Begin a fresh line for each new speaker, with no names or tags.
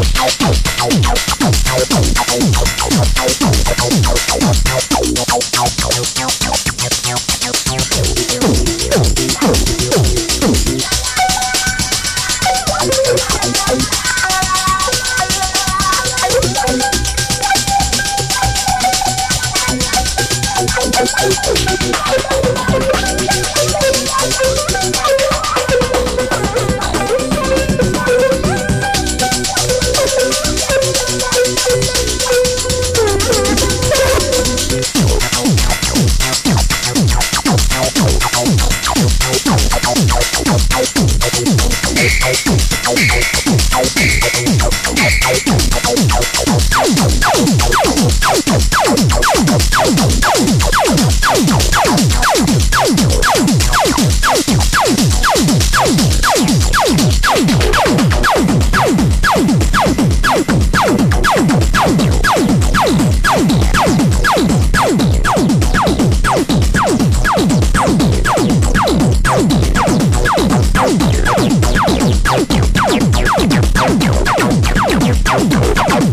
Música